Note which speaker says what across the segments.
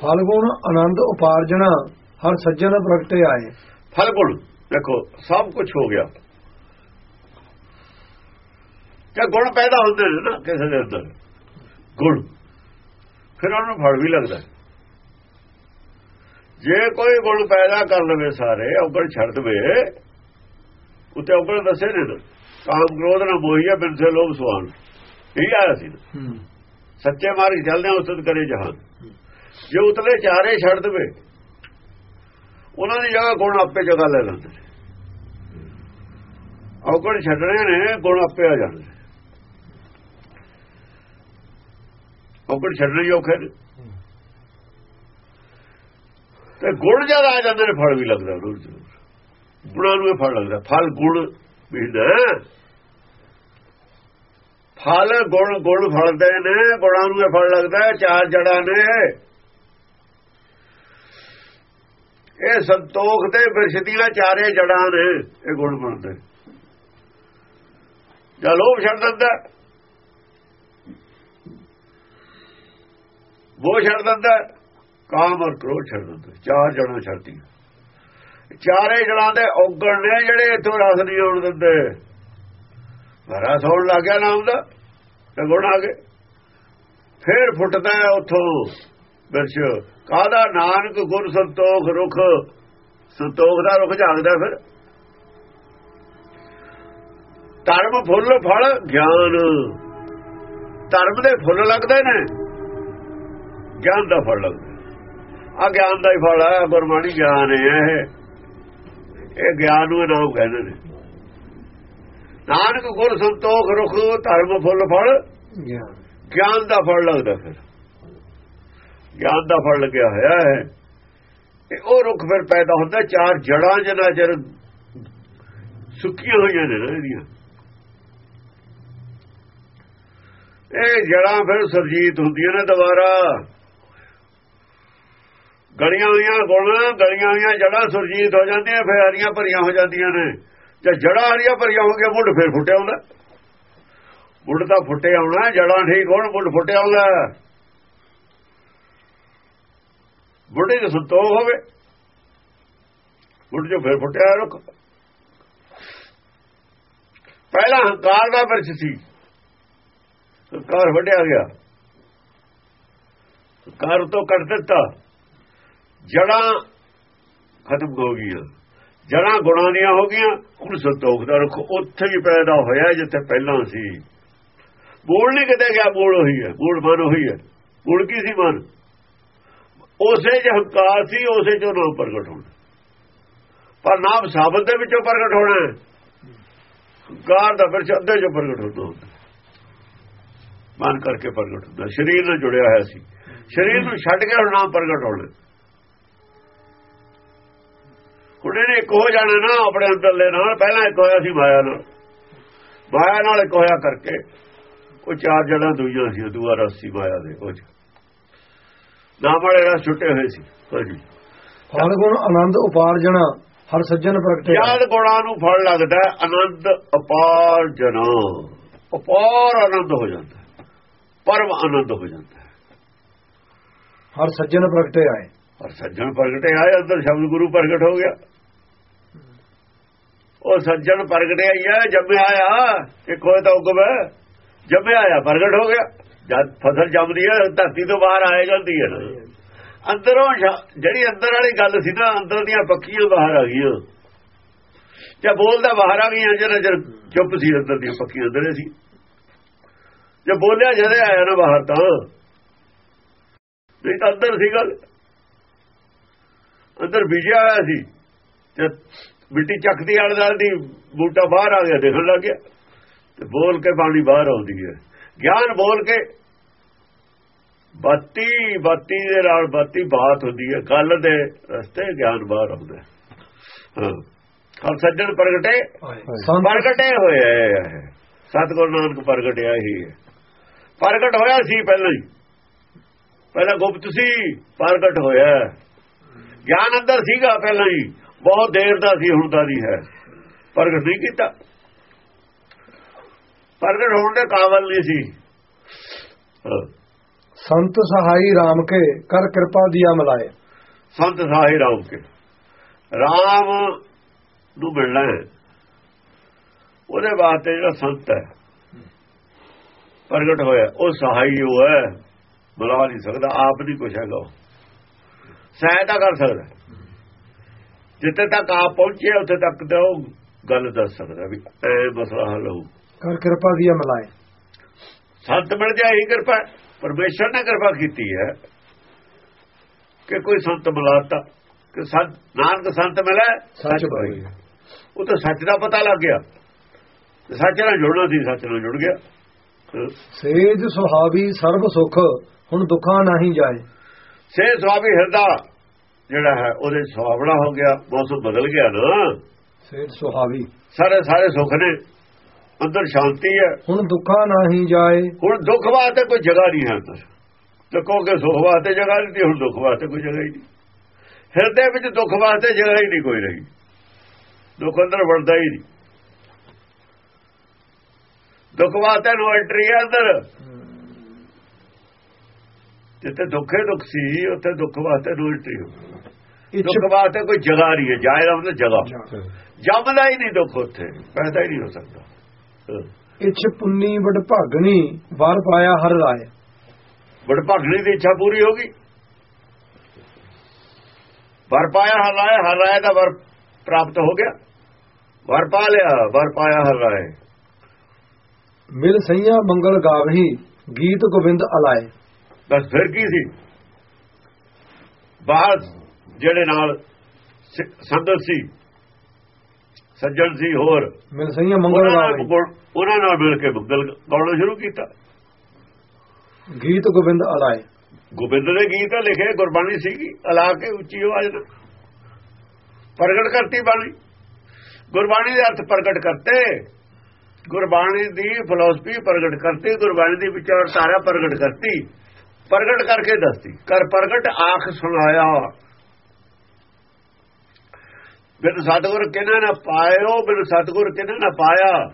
Speaker 1: ਫਲ ਗੁਣ ਆਨੰਦ ਉਪਾਰਜਣਾ ਹਰ ਸੱਜਣ ਪ੍ਰਗਟੇ ਆਏ।
Speaker 2: ਫਲ ਗੁਣ ਦੇਖੋ ਸਭ ਕੁਝ ਹੋ ਗਿਆ। ਜੇ ਗੁਣ ਪੈਦਾ ਹੁੰਦੇ ਨੇ ਨਾ ਕਿਸੇ ਦੇ ਅੰਦਰ। ਗੁਣ ਫਿਰ ਉਹਨੂੰ ਫਲ ਵੀ ਲੱਗਦਾ। ਜੇ ਕੋਈ ਗੁਣ ਪੈਦਾ ਕਰ ਲਵੇ ਸਾਰੇ ਔਗਣ ਛੱਡ ਦਵੇ ਉੱਤੇ ਔਗਣ ਦੱਸੇ ਨੇ ਨਾ ਕਾਮ ਕ੍ਰੋਧ ਨਾ ਮੋਹੀਆ ਬਿਨ ਸੇ ਲੋਭ ਸੁਆਨ ਇਹ ਆਇਆ ਸੀ ਨਾ। ਸੱਚੇ ਮਾਰਗ ਚੱਲਦੇ ਉਸਤ ਕਰੇ ਜਹਾਨ। ਜੇ ਉਤਲੇ ਚਾਰੇ ਛੱਡ ਦਵੇ, ਉਹਨਾਂ ਦੀ ਜਗ੍ਹਾ ਗੁਣ ਆਪੇ ਜਗ੍ਹਾ ਲੈ ਲੈਂਦੇ ਨੇ। ਔਗਣ ਛੱਡਣੇ ਨੇ, ਗੁਣ ਆਪੇ ਆ ਜਾਂਦੇ ਨੇ। ਔਗਣ ਛੱਡਣੇ ਔਖੇ ਤੇ ਗੁਣ ਜਦ ਆ ਜਾਂਦੇ ਨੇ, ਫਲ ਵੀ ਲੱਗਦਾ ਉਹਨੂੰ ਜ਼ਰੂਰ। ਗੁਣਾਂ ਨੂੰ ਇਹ ਫਲ ਲੱਗਦਾ। ਫਲ ਗੁਣ ਮਿਲਦਾ ਫਲ, ਗੁਣ ਗੁਣ ਫਲਦੇ ਨੇ, ਗੁਣਾਂ ਨੂੰ ਇਹ ਫਲ ਲੱਗਦਾ, ਚਾਰ ਜੜਾਂ ਨੇ। ਇਹ ਸੰਤੋਖ ਤੇ ਬਿਰਸ਼ ਦੀਆਂ ਚਾਰੇ ਜੜਾਂ ਨੇ, ਇਹ ਗੁਣ ਬਣਦੇ। ਜਾਂ ਲੋਭ ਛੱਡ ਦਿੰਦਾ ਉਹ ਛੱਡ ਦਿੰਦਾ ਕਾਮ ਔਰ ਕ੍ਰੋਧ ਛੱਡ ਦਿੰਦਾ ਚਾਰ ਜੜਾਂ ਛੱਡਦੀਆਂ ਚਾਰੇ ਜੜਾਂ ਦੇ ਔਗਣ ਨੇ ਜਿਹੜੇ ਇਥੋਂ ਰਸ ਨਹੀਂ ਆਉਣ ਦਿੰਦੇ। ਰਸ ਆਉਣ ਲੱਗ ਗਿਆ ਨਾਮ ਦਾ ਤੇ ਗੁਣ ਆ ਗਏ। ਫੇਰ ਫੁੱਟਦਾ ਉੱਥੋਂ। ਬਿਰਸ਼ ਕਾਦਾ ਨਾਨਕ ਗੁਰ ਸੰਤੋਖ ਰੁਖ? ਸੰਤੋਖ ਦਾ ਰੁਖ ਜਾਗਦਾ ਫਿਰ। ਧਰਮ ਫੁੱਲ ਫਲ ਗਿਆਨ। ਧਰਮ ਦੇ ਫੁੱਲ ਲੱਗਦੇ ਨੇ। ਗਿਆਨ ਦਾ ਫਲ ਲੱਗਦਾ। ਆ ਗਿਆਨ ਦਾ ਹੀ ਫਲ ਹੈ ਗੁਰਬਾਣੀ ਗਿਆਨ ਹੈ ਇਹ। ਇਹ ਗਿਆਨ ਨੂੰ ਨਾਮ ਕਹਿੰਦੇ ਨੇ। ਨਾਨਕ ਗੁਰ ਸੰਤੋਖ ਰੁਖ ਧਰਮ ਫੁੱਲ ਫਲ
Speaker 1: ਗਿਆਨ।
Speaker 2: ਗਿਆਨ ਦਾ ਫਲ ਲੱਗਦਾ ਫਿਰ। ਗਿਆਨ ਦਾ ਫਲ ਲੱਗਿਆ ਹੋਇਆ ਹੈ। ਤੇ ਉਹ ਰੁੱਖ ਫਿਰ ਪੈਦਾ ਹੁੰਦਾ ਚਾਰ ਜੜਾਂ ਜਨਾ ਚਿਰ ਸੁੱਕੀਆਂ ਹੋਈਆਂ ਨੇ ਨਾ ਇਹਦੀਆਂ। ਇਹ ਜੜਾਂ ਫਿਰ ਸਰਜੀਤ ਹੁੰਦੀਆਂ ਨੇ ਦੁਬਾਰਾ। ਗਲੀਆਂ ਹੋਈਆਂ ਗੁਣ ਗਲੀਆਂ ਹੋਈਆਂ ਜੜਾਂ ਸਰਜੀਤ ਹੋ ਜਾਂਦੀਆਂ, ਫਿਰ ਹਰੀਆਂ ਭਰੀਆਂ ਹੋ ਜਾਂਦੀਆਂ ਨੇ। ਜੇ ਜੜਾਂ ਹਰੀਆਂ ਭਰੀਆਂ ਹੋ ਗਿਆ ਮੁੱਢ ਫਿਰ ਫੁੱਟਿਆ ਹੁੰਦਾ ਮੁੱਢ ਤਾਂ ਫੁੱਟੇ ਆਉਣਾ ਜੜਾਂ ਠੀਕ ਹੋਣ, ਮੁੱਢ ਫੁੱਟਿਆ ਆਉਂਦਾ ਬੁੱਢੇ ਦੇ ਸੰਤੋਖ ਹੋਵੇ। ਬੁੱਢੇ ਜੋ ਫਿਰ ਫੁੱਟਿਆ ਰੁੱਖ। ਪਹਿਲਾ ਹੰਕਾਰ ਦਾ ਬਿਰਛ ਸੀ। ਹੰਕਾਰ ਵੱਡਿਆ ਗਿਆ। ਹੰਕਾਰ ਤੋਂ ਕੱਟ ਦਿੱਤਾ। ਜੜਾਂ ਖਤਮ ਹੋ ਗਈਆਂ। ਜੜਾਂ ਗੁਣਾਂ ਦੀਆਂ ਹੋ ਗਈਆਂ। ਹੁਣ ਸੰਤੋਖ ਦਾ ਰੁੱਖ ਉੱਥੇ ਵੀ ਪੈਦਾ ਹੋਇਆ ਜਿੱਥੇ ਪਹਿਲਾਂ ਸੀ। ਬੋਲ ਨਹੀਂ ਕਿਤੇ ਗਿਆ ਬੋਲ ਹੋਈ ਹੈ। ਮੂਲ ਮਨ ਹੋਈ ਹੈ। ਮੂਲ ਕੀ ਸੀ ਮਨ? ਉਸੇ ਚ ਹੰਕਾਰ ਸੀ, ਉਸੇ ਚੋਂ ਨਾਮ ਪ੍ਰਗਟ ਹੋਣਾ। ਪਰ ਨਾਮ ਸਾਬਤ ਦੇ ਵਿੱਚੋਂ ਪ੍ਰਗਟ ਹੋਣਾ ਹੰਕਾਰ ਦਾ ਫਿਰ ਅੱਧੇ ਚੋਂ ਪ੍ਰਗਟ ਹੁੰਦਾ ਹੁੰਦਾ ਮਨ ਕਰਕੇ ਪ੍ਰਗਟ ਹੁੰਦਾ ਸਰੀਰ ਨਾਲ ਜੁੜਿਆ ਹੋਇਆ ਸੀ। ਸਰੀਰ ਨੂੰ ਛੱਡ ਕੇ ਹੁਣ ਨਾਮ ਪ੍ਰਗਟ ਹੋਣਾ ਹੁਣ ਇਹਨੇ ਇੱਕ ਹੋ ਜਾਣਾ ਨਾ, ਆਪਣੇ ਅੰਦਰਲੇ ਨਾਲ। ਪਹਿਲਾਂ ਇੱਕ ਹੋਇਆ ਸੀ ਮਾਇਆ ਨਾਲ। ਮਾਇਆ ਨਾਲ ਇੱਕ ਹੋਇਆ ਕਰਕੇ, ਉਹ ਚਾਰ ਜੜਾਂ ਦੂਜੀਆਂ ਸੀ ਦੁਆਰਾ ਸੀ ਮਾਇਆ ਦੇ, ਉਹ 'ਚ। ਨਾਮ ਵਾਲੇ ਰਸ ਛੁੱਟੇ ਹੋਏ ਸੀ ਹਾਂਜੀ
Speaker 1: ਫਲ ਗੁਣ ਆਨੰਦ ਉਪਾਰਜਣਾ ਹਰ ਸੱਜਣ ਪ੍ਰਗਟੇ।
Speaker 2: ਯਾਦ ਗੁਣਾਂ ਨੂੰ ਫਲ ਲੱਗਦਾ ਹੈ, ਆਨੰਦ ਅਪਾਰ ਜਨਾ ਅਪਾਰ ਆਨੰਦ ਹੋ ਜਾਂਦਾ ਹੈ। ਪਰਮ ਆਨੰਦ ਹੋ ਜਾਂਦਾ ਹੈ।
Speaker 1: ਹਰ ਸੱਜਣ ਪ੍ਰਗਟੇ ਆਏ।
Speaker 2: ਪਰ ਸੱਜਣ ਪ੍ਰਗਟੇ ਆਏ ਅੰਦਰ ਸ਼ਬਦ ਗੁਰੂ ਪ੍ਰਗਟ ਹੋ ਗਿਆ। ਉਹ ਸੱਜਣ ਪ੍ਰਗਟੇ ਆਇਆ ਜੰਮਿਆ ਆਇਆ ਇੱਕ ਹੋਏ ਤਾਂ ਹੈ ਜੰਮਿਆ ਆਇਆ ਪ੍ਰਗਟ ਹੋ ਗਿਆ। ਜਦ ਫਸਲ ਜੰਮਦੀ ਹੈ, ਧਰਤੀ ਤੋਂ ਬਾਹਰ ਆਏ ਜਾਂਦੀ ਹੈ। ਨਾ ਅੰਦਰੋਂ ਜਿਹੜੀ ਅੰਦਰ ਵਾਲੀ ਗੱਲ ਸੀ ਨਾ, ਅੰਦਰ ਦੀਆਂ ਪੱਕੀਆਂ ਬਾਹਰ ਆ ਗਈਆਂ। ਜੇ ਬੋਲਦਾ ਬਾਹਰ ਆ ਗਈਆਂ ਜਿਹੜਾ ਜਦ ਚੁੱਪ ਸੀ, ਅੰਦਰ ਦੀਆਂ ਪੱਕੀਆਂ ਅੰਦਰ ਸੀ। ਜੇ ਬੋਲਿਆ ਜਦੇ ਆਇਆ ਨਾ ਬਾਹਰ ਤਾਂ। ਨਹੀਂ ਤਾਂ ਅੰਦਰ ਸੀ ਗੱਲ। ਅੰਦਰ ਵਿਜਿਆ ਹੋਇਆ ਸੀ। ਤੇ ਮਿੱਟੀ ਚੱਕਦੀ ਆਲੇ ਨਾਲ ਦੀ ਬੂਟਾ ਬਾਹਰ ਆ ਗਿਆ, ਦੇਖਣ ਲੱਗ ਗਿਆ। ਤੇ ਬੋਲ ਕੇ ਬਾਣੀ ਬਾਹਰ ਆਉਂਦੀ ਹੈ। ਗਿਆਨ ਬੋਲ ਕੇ ਬਾਤੀ ਬਾਤੀ ਦੇ ਨਾਲ ਬਾਤੀ ਬਾਤ ਹੁੰਦੀ ਹੈ। ਗੱਲ ਦੇ ਰਸਤੇ ਗਿਆਨ ਬਾਹਰ ਆਉਂਦਾ ਹੈ। ਹਾਂ। ਹਰ ਸੱਜਣ ਪ੍ਰਗਟੇ। ਪ੍ਰਗਟੇ ਹੋਏ ਹੈ ਸਤਿਗੁਰੂ ਨਾਨਕ ਪ੍ਰਗਟਿਆ ਹੀ ਹੈ। ਪ੍ਰਗਟ ਹੋਇਆ ਸੀ ਪਹਿਲਾਂ ਹੀ। ਪਹਿਲਾਂ ਗੁਪਤ ਸੀ ਪ੍ਰਗਟ ਹੋਇਆ। ਗਿਆਨ ਅੰਦਰ ਸੀਗਾ ਪਹਿਲਾਂ ਹੀ। ਬਹੁਤ ਦੇਰ ਦਾ ਸੀ ਹੁਣ ਦਾ ਨਹੀਂ ਹੈ। ਪ੍ਰਗਟ ਨਹੀਂ ਕੀਤਾ। ਪ੍ਰਗਟ ਹੋਣ ਦੇ ਕਾਬਲ ਨਹੀਂ ਸੀ। ਹਾਂ।
Speaker 1: ਸੰਤ ਸਹਾਈ RAM ਕੇ ਕਰ ਕਿਰਪਾ ਦਿਆ ਮਲਾਏ।
Speaker 2: ਸੰਤ ਸਾਹੀ ਰਾਮ ਕੇ। ਰਾਮ ਨੂੰ ਮਿਲਣਾ ਹੈ। ਉਹਦੇ ਵਾਸਤੇ ਜਿਹੜਾ ਸੰਤ ਹੈ ਪ੍ਰਗਟ ਹੋਇਆ ਉਹ ਸਹਾਈ ਉਹ ਹੈ। ਬੁਲਾ ਨਹੀਂ ਸਕਦਾ ਆਪ ਨਹੀਂ ਕੁਛ ਹੈਗਾ। ਸਹਾਇਤਾ ਕਰ ਸਕਦਾ। ਜਿੱਥੇ ਤੱਕ ਆਪ ਪਹੁੰਚੇ ਉੱਥੇ ਤੱਕ ਤਾਂ ਉਹ ਗੱਲ ਦੱਸ ਸਕਦਾ ਵੀ ਇਹ ਮਸਲਾ ਹੱਲ ਹੋਊ।
Speaker 1: ਕਰ ਕਿਰਪਾ ਦਿਆ ਮਲਾਏ।
Speaker 2: ਸੰਤ ਮਿਲ ਜਾਏ ਹੀ ਕਿਰਪਾ ਹੈ। ਪਰਮੇਸ਼ਰ ਨੇ ਕਿਰਪਾ ਕੀਤੀ ਹੈ ਕਿ ਕੋਈ ਸੰਤ ਮਿਲਾਤਾ ਕਿ ਸੰਤ ਨਾਨਕ ਸੰਤ ਮਿਲੇ
Speaker 1: ਸੱਚ ਬਾਈ
Speaker 2: ਉਹ ਤਾਂ ਸੱਚ ਦਾ ਪਤਾ ਲੱਗ ਗਿਆ। ਸੱਚ ਨਾਲ ਜੁੜਨਾ ਸੀ ਸੱਚ ਨਾਲ ਜੁੜ ਗਿਆ।
Speaker 1: ਸੇਜ ਸੁਹਾਵੀ ਸਰਬ ਸੁਖ ਹੁਣ ਦੁੱਖਾਂ ਨਹੀਂ ਜਾਏ।
Speaker 2: ਸੇ ਸਵਾਮੀ ਹਿਰਦਾ ਜਿਹੜਾ ਹੈ ਉਹਦੇ ਸੁਹਾਵਣਾ ਹੋ ਗਿਆ ਮੌਸਮ ਬਦਲ ਗਿਆ ਨਾ।
Speaker 1: ਸੇਜ ਸੁਹਾਵੀ।
Speaker 2: ਸਾਰੇ ਸਾਰੇ ਸੁੱਖ ਨੇ। ਅੰਦਰ ਸ਼ਾਂਤੀ ਹੈ।
Speaker 1: ਹੁਣ ਦੁੱਖਾਂ ਨਹੀਂ ਜਾਏ।
Speaker 2: ਹੁਣ ਦੁੱਖ ਵਾਸਤੇ ਕੋਈ ਜਗ੍ਹਾ ਨਹੀਂ ਹੈ ਅੰਦਰ। ਤੇ ਕਹੋਗੇ ਸੁਖ ਵਾਸਤੇ ਜਗ੍ਹਾ ਨਹੀਂ ਤੇ ਹੁਣ ਦੁੱਖ ਵਾਸਤੇ ਕੋਈ ਜਗ੍ਹਾ ਹੀ ਨਹੀਂ। ਹਿਰਦੇ ਵਿੱਚ ਦੁੱਖ ਵਾਸਤੇ ਜਗ੍ਹਾ ਹੀ ਨਹੀਂ ਕੋਈ ਰਹੀ। ਦੁੱਖ ਅੰਦਰ ਵੜਦਾ ਹੀ ਨਹੀਂ। ਦੁੱਖ ਵਾਸਤੇ ਨੂੰ ਐਂਟਰੀ ਹੈ ਅੰਦਰ। ਜਿੱਥੇ ਦੁੱਖੇ ਦੁੱਖ ਸੀ ਉੱਥੇ ਦੁੱਖ ਵਾਸਤੇ ਨੂੰ ਐਂਟਰੀ ਹੋ ਦੁੱਖ ਵਾਸਤੇ ਕੋਈ ਜਗ੍ਹਾ ਨਹੀਂ ਹੈ। ਜਾਇ ਦਾ ਮਤਲਬ ਜਗ੍ਹਾ। ਜੰਮਦਾ ਹੀ ਨਹੀਂ ਦੁੱਖ ਉੱਥੇ। ਪੈਦਾ ਹੀ ਨਹੀਂ ਹੋ ਸਕਦਾ।
Speaker 1: ਇੱਛ ਪੁੰਨੀ ਵਡ ਭਾਗਣੀ ਵਰ ਪਾਇਆ ਹਰ ਰਾਏ।
Speaker 2: ਵਡਭਾਗਣੀ ਦੀ ਇੱਛਾ ਪੂਰੀ ਹੋ ਗਈ। ਵਰ ਪਾਇਆ ਹਰ ਰਾਏ ਹਰ ਰਾਏ ਦਾ ਵਰ ਪ੍ਰਾਪਤ ਹੋ ਗਿਆ। ਵਰ ਪਾ ਲਿਆ ਵਰ ਪਾਇਆ ਹਰ ਰਾਏ।
Speaker 1: ਮਿਲ ਸਈਆ ਮੰਗਲ ਗਾਵਹੀ ਗੀਤ ਗੋਬਿੰਦ ਅਲਾਏ।
Speaker 2: ਬਸ ਫਿਰ ਕੀ ਸੀ? ਬਾਹਰ ਜਿਹੜੇ ਨਾਲ ਸ- ਸੰਗਤ ਸੀ ਸੱਜਣ ਸੀ ਹੋਰ।
Speaker 1: ਮਿਲ ਸਈਆ ਮੰਗਲ
Speaker 2: ਗੁਣ- ਉਹਨਾਂ ਨਾਲ ਮਿਲ ਕੇ ਮੰਗਲ ਗਾਉਣਾ ਸ਼ੁਰੂ ਕੀਤਾ।
Speaker 1: ਗੀਤ ਗੋਬਿੰਦ ਅਲਾਏ
Speaker 2: ਗੋਬਿੰਦ ਨੇ ਗੀਤ ਲਿਖੇ ਗੁਰਬਾਣੀ ਸੀਗੀ ਅਲਾ ਕੇ ਉੱਚੀ ਆਵਾਜ਼ ਨਾਲ। ਪ੍ਰਗਟ ਕਰਤੀ ਬਾਣੀ। ਗੁਰਬਾਣੀ ਦੇ ਅਰਥ ਪ੍ਰਗਟ ਕਰਤੇ। ਗੁਰਬਾਣੀ ਦੀ ਫਿਲਾਸਫੀ ਪ੍ਰਗਟ ਕਰਤੀ। ਗੁਰਬਾਣੀ ਦੀ ਵਿਚਾਰਧਾਰਾ ਪ੍ਰਗਟ ਕਰਤੀ। ਪ੍ਰਗਟ ਕਰਕੇ ਦੱਸਤੀ। ਕਰ ਪ੍ਰਗਟ ਆਖ ਸੁਣਾਇਆ। ਬਿਨ ਸਤਗੁਰ ਕਿਨਾਂ ਨਾ ਪਾਇਓ, ਬਿਨ ਸਤਗੁਰ ਕਿਨਾਂ ਨਾ ਪਾਇਆ।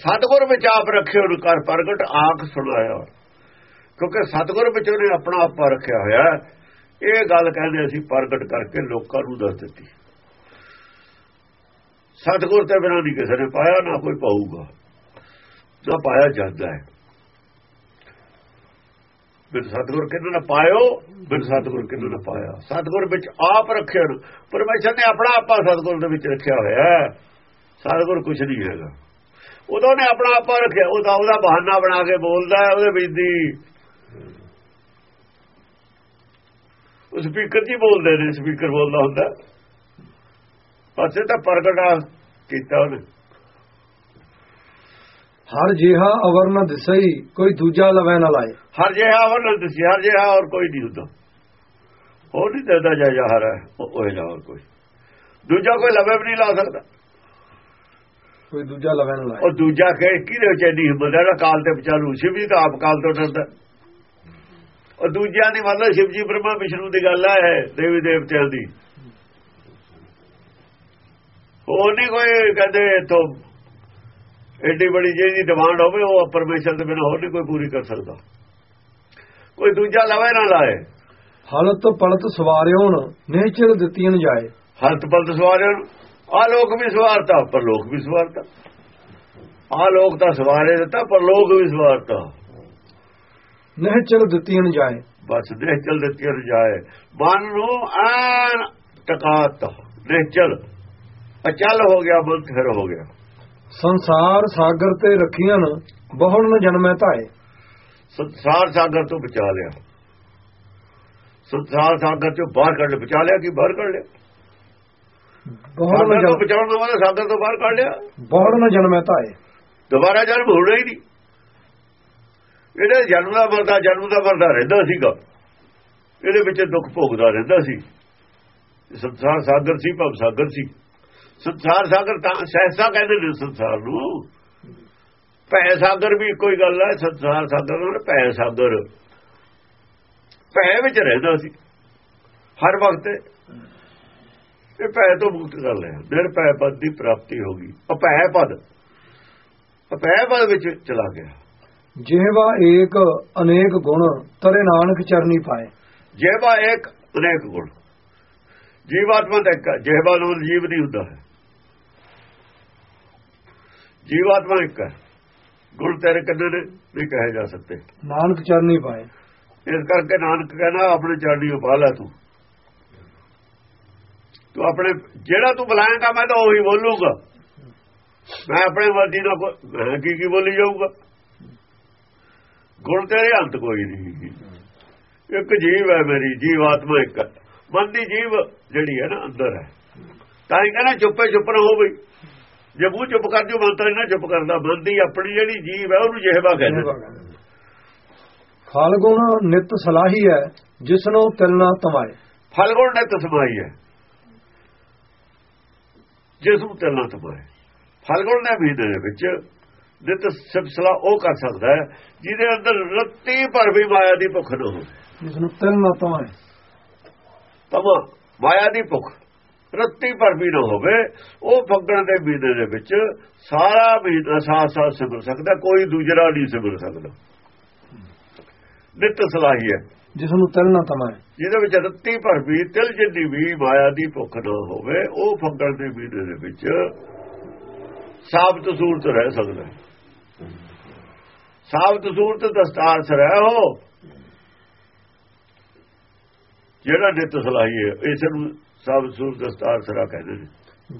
Speaker 2: ਸਤਗੁਰ ਵਿੱਚ ਆਪ ਰੱਖਿਓ ਨੂੰ ਕਰ ਪ੍ਰਗਟ ਆਖ ਸੁਣਾਇਆ ਕਿਉਂਕਿ ਸਤਗੁਰ ਵਿੱਚ ਉਹਨੇ ਆਪਣਾ ਆਪਾ ਰੱਖਿਆ ਹੋਇਆ ਇਹ ਗੱਲ ਕਹਿੰਦੇ ਅਸੀਂ ਪ੍ਰਗਟ ਕਰਕੇ ਲੋਕਾਂ ਨੂੰ ਦੱਸ ਦਿੱਤੀ। ਸਤਗੁਰ ਤੇ ਬਿਨਾਂ ਨਹੀਂ ਕਿਸੇ ਨੇ ਪਾਇਆ, ਨਾ ਕੋਈ ਪਾਊਗਾ, ਨਾ ਪਾਇਆ ਜਾਂਦਾ ਹੈ। ਬਿਨ ਸਤਗੁਰ ਕਿਹਨੂੰ ਨਾ ਪਾਇਓ ਬਿਨ ਸਤਗੁਰ ਕਿਹਨੂੰ ਨਾ ਪਾਇਆ। ਸਤਗੁਰ ਵਿੱਚ ਆਪ ਰੱਖਿਆ ਨੂੰ। ਪਰਮੇਸ਼ਰ ਨੇ ਆਪਣਾ ਆਪਾ ਸਤਗੁਰ ਦੇ ਵਿੱਚ ਰੱਖਿਆ ਹੋਇਆ ਹੈ। ਸਤਗੁਰ ਕੁਝ ਨਹੀਂ ਹੈਗਾ। ਉਦੋਂ ਨੇ ਆਪਣਾ ਆਪਾ ਰੱਖਿਆ, ਉਹਦਾ ਉਹਦਾ ਬਹਾਨਾ ਬਣਾ ਕੇ ਬੋਲਦਾ ਹੈ ਉਹਦੇ ਵਿੱਚ ਦੀ। ਉਹ ਸਪੀਕਰ ਜੀ ਬੋਲਦੇ ਨੇ, ਸਪੀਕਰ ਬੋਲਦਾ ਹੁੰਦਾ। ਪਾਸੇ ਤਾਂ ਪ੍ਰਗਟਾ ਕੀਤਾ ਉਹਨੇ।
Speaker 1: ਹਰ ਜਿਹਾ ਅਵਰ ਨ ਦਿਸਈ ਕੋਈ ਦੂਜਾ ਲਵੈ ਨਾ ਲਾਏ।
Speaker 2: ਹਰ ਜਿਹਾ ਵਰਨਨ ਤੁਸੀਂ ਹਰ ਜਿਹਾ ਹੋਰ ਕੋਈ ਨਹੀਂ ਹੁੰਦਾ। ਹੋਰ ਨਹੀਂ ਦਿੰਦਾ ਜਾ ਜਹਰ ਹੈ ਉਹ ਹੋਰ ਕੋਈ। ਦੂਜਾ ਕੋਈ ਲਵੇ ਵੀ ਨਹੀਂ ਲਾ ਸਕਦਾ।
Speaker 1: ਕੋਈ ਦੂਜਾ ਲਵੈ ਨਾ ਲਾਏ।
Speaker 2: ਉਹ ਦੂਜਾ ਕਹੇ ਕਿਹਦੇ ਵਿੱਚ ਇੰਨੀ ਹਿੰਮਤ ਹੈ? ਕਾਲ ਤੇ ਵਿਚਾਰੂ ਸ਼ਿਵ ਜੀ ਤਾਂ ਆਪ ਕਾਲ ਤੋਂ ਡਰਦਾ। ਉਹ ਦੂਜਿਆਂ ਦੀ ਮਤਲਬ ਸ਼ਿਵ ਜੀ ਬ੍ਰਹਮਾ ਵਿਸ਼ਨੂੰ ਦੀ ਗੱਲ ਹੈ ਦੇਵੀ ਦੇਵਤਿਆਂ ਦੀ। ਉਹ ਨਹੀਂ ਕੋਈ ਕਹਿੰਦੇ ਇਥੋਂ ਐਡੀ ਬੜੀ ਜਿਹੀ ਡਿਮਾਂਡ ਹੋਵੇ ਉਹ ਪਰਮੇਸ਼ਰ ਦੇ ਬਿਨਾਂ ਹੋਰ ਨਹੀਂ ਕੋਈ ਪੂਰੀ ਕਰ ਸਕਦਾ। ਕੋਈ ਦੂਜਾ ਲਵੇ ਨਾ ਲਾਏ।
Speaker 1: ਹਲਤ ਪਲਤ ਸਵਾਰਿਓਣ ਨਿਹਚਲ ਦਿੱਤੀਆਂ ਜਾਏ।
Speaker 2: ਹਲਤ ਪਲਤ ਸਵਾਰਿਆਂ ਨੂੰ ਆ ਲੋਕ ਵੀ ਸਵਾਰਤਾ ਪਰ ਲੋਕ ਵੀ ਸਵਾਰਤਾ। ਆ ਲੋਕ ਤਾਂ ਸਵਾਰੇ ਦਿੱਤਾ ਪਰ ਲੋਕ ਵੀ ਸਵਾਰਤਾ।
Speaker 1: ਨਿਹਚਲ ਦਿੱਤੀਆਂ ਜਾਏ।
Speaker 2: ਬਸ ਦੇਹ ਚਲ ਦਿੱਤੀ ਰਜਾਏ ਮਨ ਨੂੰ ਆਨ ਟਕਾਤ ਚਲ ਅਚਲ ਹੋ ਗਿਆ ਮਨ ਫਿਰ ਹੋ ਗਿਆ।
Speaker 1: ਸੰਸਾਰ ਸਾਗਰ ਤੇ ਰੱਖੀਆਂ ਬਹੁਣ ਨ ਜਨਮੈ ਧਾਏ।
Speaker 2: ਸੰਸਾਰ ਸਾਗਰ ਤੋਂ ਬਚਾ ਲਿਆ। ਸੰਸਾਰ ਸਾਗਰ ਚੋਂ ਬਾਹਰ ਕੱਢ ਬਚਾ ਲਿਆ ਕਿ ਬਾਹਰ ਕੱਢ ਲਿਆ?
Speaker 1: ਬਹੁਣ ਨ
Speaker 2: ਤੋਂ
Speaker 1: ਜਨਮ
Speaker 2: ਬਚਾਉਣ ਦਾ ਮਤਲਬ ਸਾਗਰ ਤੋਂ ਬਾਹਰ ਕੱਢ ਲਿਆ?
Speaker 1: ਬਹੁਣ ਨ ਜਨਮੈ ਧਾਏ।
Speaker 2: ਦੁਬਾਰਾ ਜਨਮ ਹੋਣਾ ਹੀ ਨਹੀਂ। ਇਹਦੇ ਜਨਮ ਦਾ ਮਰਦਾ ਜਨਮ ਦਾ ਮਰਦਾ ਰਹਿੰਦਾ ਸੀਗਾ। ਇਹਦੇ ਵਿੱਚ ਦੁੱਖ ਭੋਗਦਾ ਰਹਿੰਦਾ ਸੀ। ਸੰਸਾਰ ਸਾਗਰ ਸੀ ਭਵ ਸਾਗਰ ਸੀ। ਸੰਸਾਰ ਸਾਗਰ ਤਾਂ ਸਹਿਸਾ ਕਹਿੰਦੇ ਨੇ ਸੰਸਾਰ ਨੂੰ। ਭੈ ਸਾਗਰ ਵੀ ਕੋਈ ਗੱਲ ਹੈ ਸੰਸਾਰ ਸਾਗਰ ਨਾਲ ਭੈ ਸਾਗਰ। ਭੈ ਵਿੱਚ ਰਹਿੰਦਾ ਸੀ ਹਰ ਵਕਤ। ਇਹ ਭੈ ਤੋਂ ਮੁਕਤ ਕਰ ਲਿਆ। ਨਿਰਭੈ ਪਦ ਦੀ ਪ੍ਰਾਪਤੀ ਹੋ ਗਈ। ਅਭੈ ਪਦ। ਅਭੈ ਪਦ ਵਿੱਚ ਚਲਾ ਗਿਆ।
Speaker 1: ਜਿਹਵਾ ਏਕ ਅਨੇਕ ਗੁਣ ਤਰੇ ਨਾਨਕ ਚਰਨੀ ਪਾਏ।
Speaker 2: ਜਿਹਵਾ ਇੱਕ ਅਨੇਕ ਗੁਣ। ਜੀਵਾਤਮਾ ਦਾ ਇੱਕ ਜਿਹਵਾ ਨੂੰ ਜੀਵ ਨਹੀਂ ਹੁੰਦਾ ਹੈ। ਜੀਵਾਤਮਾ ਇੱਕ ਹੈ। ਗੁਣ ਤੇਰੇ ਕਿੰਨੇ ਨੇ ਨਹੀਂ ਕਹੇ ਜਾ ਸਕਦੇ।
Speaker 1: ਨਾਨਕ ਚਰਨੀ ਪਾਏ।
Speaker 2: ਇਸ ਕਰਕੇ ਨਾਨਕ ਕਹਿੰਦਾ ਆਪਣੇ ਚਰਨੀ ਉਪਾ ਲੈ ਤੂੰ। ਤੂੰ ਆਪਣੇ ਜਿਹੜਾ ਤੂੰ ਬੁਲਾਏਗਾ ਮੈਂ ਤਾਂ ਉਹੀ ਬੋਲੂਗਾ। ਮੈਂ ਆਪਣੇ ਮਰਜ਼ੀ ਨਾਲ ਮੈਂ ਕੀ ਕੀ ਬੋਲੀ ਜਾਊਗਾ। ਗੁਣ ਤੇਰੇ ਅੰਤ ਕੋਈ ਨਹੀਂ ਇੱਕ ਜੀਵ ਹੈ ਮੇਰੀ ਜੀਵਾਤਮਾ ਇੱਕ ਹੈ। ਮਨ ਦੀ ਜੀਵ ਜਿਹੜੀ ਹੈ ਨਾ ਅੰਦਰ ਹੈ। ਤਾਂ ਹੀ ਕਹਿੰਦਾ ਚੁੱਪੇ ਚੁੱਪ ਨਾ ਹੋ ਬਈ। ਜੇ ਮੂੰਹ ਚੁੱਪ ਕਰ ਜੋ ਮੰਤਰ ਨਾ ਚੁੱਪ ਕਰਦਾ ਮਨ ਦੀ ਆਪਣੀ ਜਿਹੜੀ ਜੀਵ ਹੈ ਉਹਨੂੰ ਜਿਹਵਾ ਕਹਿੰਦੇ
Speaker 1: ਫਲ ਗੁਣ ਨਿਤ ਸਲਾਹੀ ਹੈ ਜਿਸਨੂੰ ਤਿਲ ਨਾ ਤਮਾਏ।
Speaker 2: ਫਲਗੁਣ ਨੇ ਤਸਮਾਈ ਹੈ। ਜਿਸ ਨੂੰ ਤਿਲਣਾ ਤਮਾਏ। ਫਲਗੁਣ ਦੇ ਮਹੀਨੇ ਦੇ ਵਿੱਚ ਨਿਤ ਸਿਲਸਿਲਾ ਉਹ ਕਰ ਸਕਦਾ ਹੈ ਜਿਹਦੇ ਅੰਦਰ ਰੱਤੀ ਭਰ ਵੀ ਮਾਇਆ ਦੀ ਭੁੱਖ ਨਾ ਹੋਵੇ।
Speaker 1: ਜਿਸਨੂੰ ਤਿਲ ਨਾ ਤਮਾਏ।
Speaker 2: ਤਮਾ ਮਾਇਆ ਦੀ ਭੁੱਖ ਰੱਤੀ ਭਰ ਵੀ ਨਾ ਹੋਵੇ ਉਹ ਫੱਗਣ ਦੇ ਮਹੀਨੇ ਦੇ ਵਿੱਚ ਸਾਰਾ ਮਹੀਨਾ ਸਾਥ ਸਾਥ ਸਿਮਰ ਸਕਦਾ ਕੋਈ ਦੂਜਰਾ ਨਹੀਂ ਸਿਮਰ ਸਕਦਾ। ਨਿਤ ਸਲਾਹੀ ਹੈ
Speaker 1: ਜਿਸਨੂੰ ਤਿਲ ਨਾ ਤਮਾਏ
Speaker 2: ਜਿਹਦੇ ਵਿੱਚ ਰੱਤੀ ਭਰ ਵੀ ਤਿਲ ਜਿੰਨੀ ਵੀ ਮਾਇਆ ਦੀ ਭੁੱਖ ਨਾ ਹੋਵੇ ਉਹ ਫੱਗਣ ਦੇ ਮਹੀਨੇ ਦੇ ਵਿੱਚ ਸਾਬਤ ਸੂਰਤ ਰਹਿ ਸਕਦਾ। ਸਾਬਤ ਸੂਰਤ ਦਸਤਾਰ ਸ ਰਹਿ ਹੋ। ਜਿਹੜਾ ਨਿਤ ਸਲਾਹੀ ਹੈ ਇਸ ਨੂੰ ਸਭ ਸੂਰ ਦਸਤਾਰ ਸਰਾ ਕਹਿੰਦੇ ਨੇ।